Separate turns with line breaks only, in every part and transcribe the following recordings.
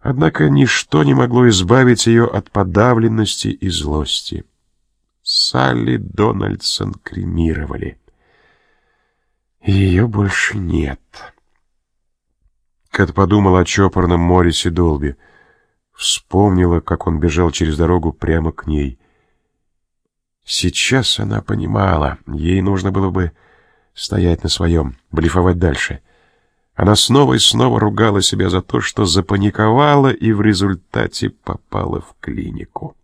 Однако ничто не могло избавить ее от подавленности и злости. Салли Дональдсон кремировали. Ее больше нет. Кэт подумала о чопорном Морисе Долби. Вспомнила, как он бежал через дорогу прямо к ней. Сейчас она понимала, ей нужно было бы стоять на своем, блефовать дальше. Она снова и снова ругала себя за то, что запаниковала и в результате попала в клинику.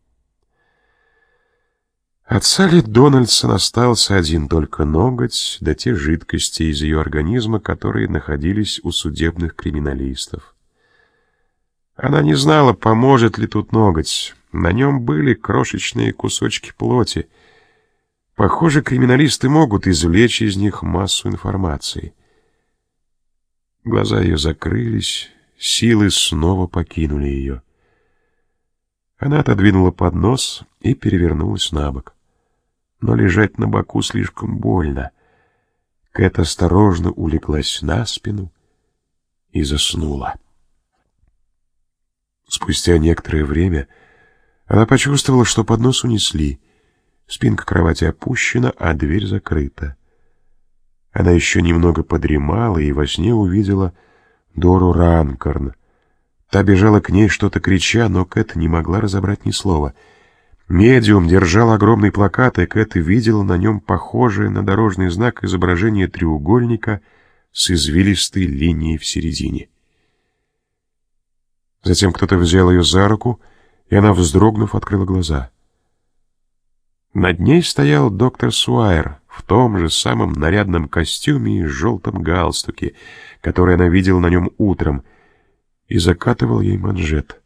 От Салли Дональдсон остался один только ноготь, да те жидкости из ее организма, которые находились у судебных криминалистов. Она не знала, поможет ли тут ноготь. На нем были крошечные кусочки плоти. Похоже, криминалисты могут извлечь из них массу информации. Глаза ее закрылись, силы снова покинули ее. Она отодвинула поднос и перевернулась на бок. Но лежать на боку слишком больно. Кэт осторожно улеглась на спину и заснула. Спустя некоторое время она почувствовала, что поднос унесли. Спинка кровати опущена, а дверь закрыта. Она еще немного подремала и во сне увидела Дору Ранкорн. Та бежала к ней, что-то крича, но Кэт не могла разобрать ни слова. Медиум держал огромный плакат, и Кэт видела на нем похожее на дорожный знак изображение треугольника с извилистой линией в середине. Затем кто-то взял ее за руку, и она, вздрогнув, открыла глаза. Над ней стоял доктор Суайер в том же самом нарядном костюме и желтом галстуке, который она видела на нем утром, и закатывал ей манжет.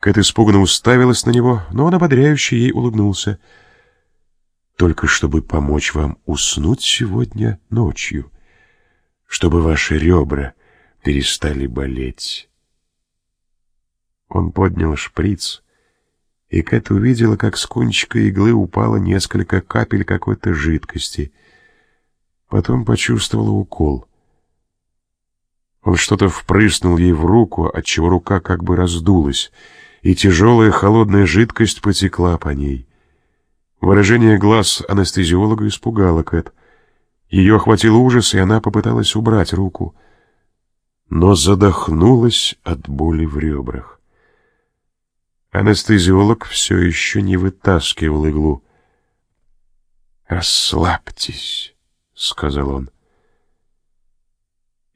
Кэт испуганно уставилась на него, но он ободряюще ей улыбнулся. «Только чтобы помочь вам уснуть сегодня ночью, чтобы ваши ребра перестали болеть». Он поднял шприц, и Кэт увидела, как с кончика иглы упало несколько капель какой-то жидкости. Потом почувствовала укол. Он что-то впрыснул ей в руку, отчего рука как бы раздулась, и тяжелая холодная жидкость потекла по ней. Выражение глаз анестезиолога испугало Кэт. Ее охватил ужас, и она попыталась убрать руку, но задохнулась от боли в ребрах. Анестезиолог все еще не вытаскивал иглу. «Расслабьтесь», — сказал он.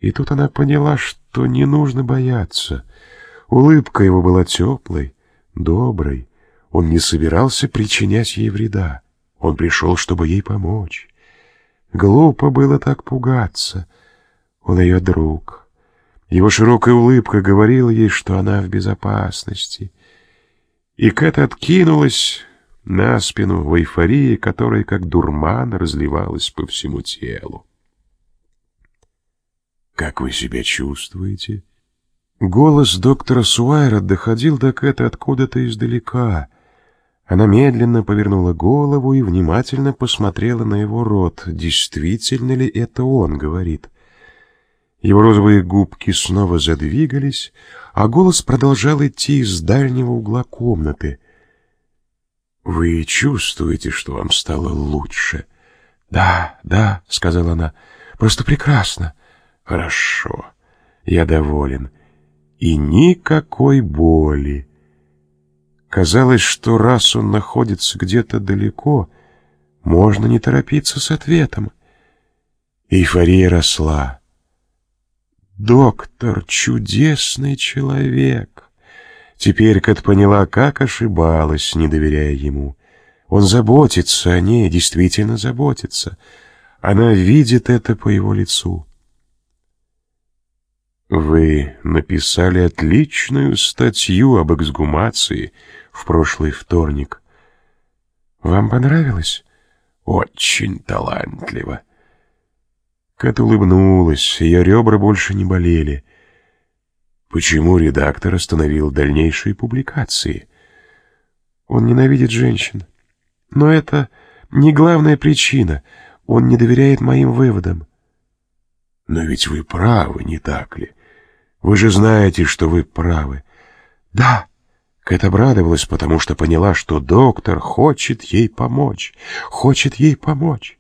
И тут она поняла, что не нужно бояться. Улыбка его была теплой, доброй. Он не собирался причинять ей вреда. Он пришел, чтобы ей помочь. Глупо было так пугаться. Он ее друг. Его широкая улыбка говорила ей, что она в безопасности — и Кэт откинулась на спину в эйфории, которая как дурман разливалась по всему телу. «Как вы себя чувствуете?» Голос доктора Суайра доходил до Кэт откуда-то издалека. Она медленно повернула голову и внимательно посмотрела на его рот. Действительно ли это он говорит? Его розовые губки снова задвигались, а голос продолжал идти из дальнего угла комнаты. «Вы чувствуете, что вам стало лучше?» «Да, да», — сказала она, — «просто прекрасно». «Хорошо, я доволен. И никакой боли». Казалось, что раз он находится где-то далеко, можно не торопиться с ответом. Эйфория росла. Доктор — чудесный человек. Теперь Кэт поняла, как ошибалась, не доверяя ему. Он заботится о ней, действительно заботится. Она видит это по его лицу. Вы написали отличную статью об эксгумации в прошлый вторник. Вам понравилось? Очень талантливо. Кэт улыбнулась, ее ребра больше не болели. Почему редактор остановил дальнейшие публикации? Он ненавидит женщин. Но это не главная причина. Он не доверяет моим выводам. Но ведь вы правы, не так ли? Вы же знаете, что вы правы. «Да!» Кэт обрадовалась, потому что поняла, что доктор хочет ей помочь, хочет ей помочь.